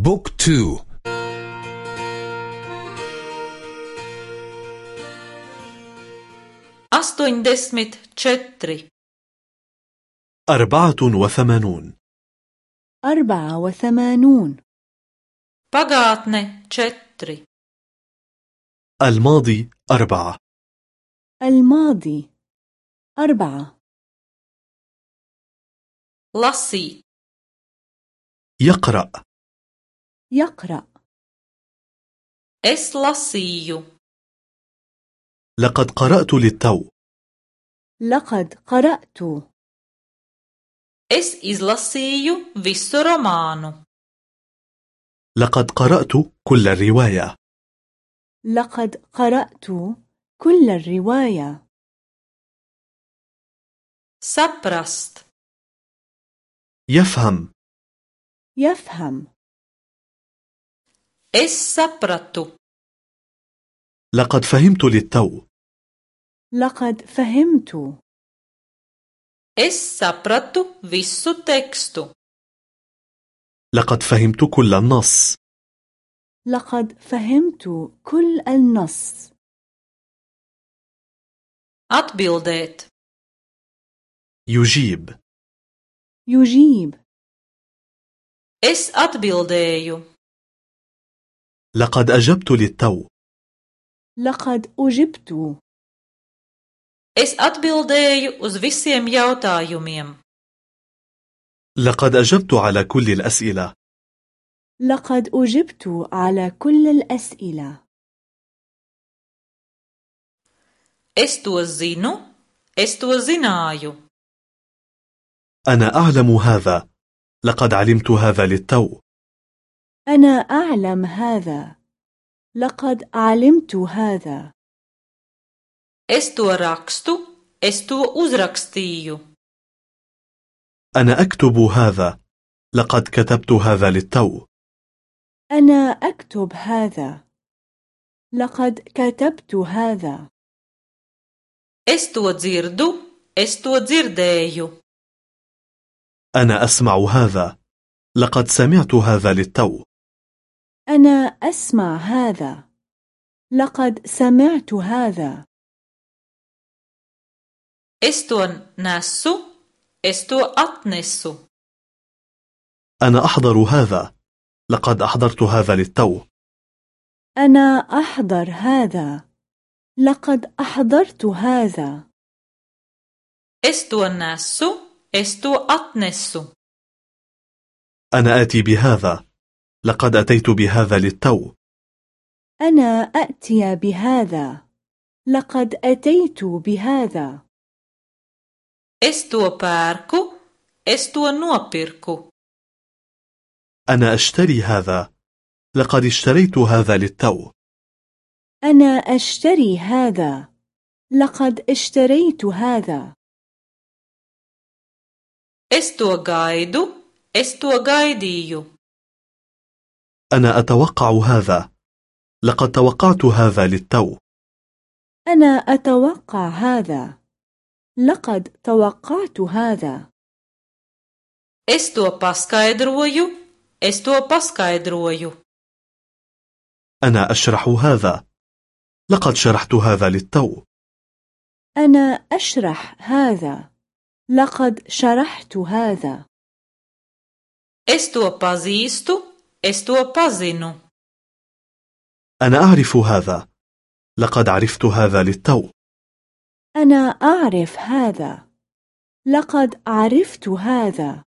بوك تو أستويندسمت četri. أربعة وثمانون. أربعة وثمانون. Pagātne četri. الماضي أربعة. الماضي أربعة. Lasīt. يقرأ. يقرأ. es lasīju لقد قرأت للتو. لقد قرأت. es izlasīju visu romānu لقد قرأت كل الرواية. لقد قرأت كل الرواية. saprast يفهم. يفهم. Es sapratu لقد فهمت للتو. لقد فهمت. es sapratu visu tekstu لقد فهمت كل النص. لقد فهمت كل النص. Atbildēt يجيب. يجيب. Es atbildēju. لقد أجبت للتو. لقد أجبت. Es atbildēju uz visiem jautājumiem. لقد أجبت على كل الأسئلة. لقد أجبت على كل الأسئلة. Es to zinu es to zināju. أنا أعلم هذا. لقد علمت هذا للتو. أنا أعلم هذا. لقد علمت هذا. Es to rakstu es to uzrakstīju. أنا أكتب هذا. لقد كتبت هذا للتو. أنا أكتب هذا. لقد كتبت هذا. Es to dzirdu es to dzirdēju. أنا أسمع هذا. لقد سمعت هذا للتو. أنا أسمع هذا. لقد سمعت هذا. Es to nesu es to atnesu. أنا أحضر هذا. لقد أحضرت هذا للتو. أنا أحضر هذا. لقد أحضرت هذا. Es to nesu es to atnesu. أنا آتي بهذا. لقد أتيت بهذا للتو. أنا أأتي بهذا. لقد أتيت بهذا. Es to pērku es to nopirku أنا أشتري هذا. لقد اشتريت هذا للتو. أنا أشتري هذا. لقد اشتريت هذا. Es to gaidu es to gaidīju. أنا أتوقع هذا. لقد توقعت هذا للتو. أنا أتوقع هذا. لقد توقعت هذا. Es to paskaidroju es to paskaidroju. أنا أشرح هذا. لقد شرحت هذا للتو. أنا أشرح هذا. لقد شرحت هذا. Es to pazīstu es to pazinu. أنا أعرف هذا. لقد عرفت هذا للتو. أنا أعرف هذا. لقد عرفت هذا.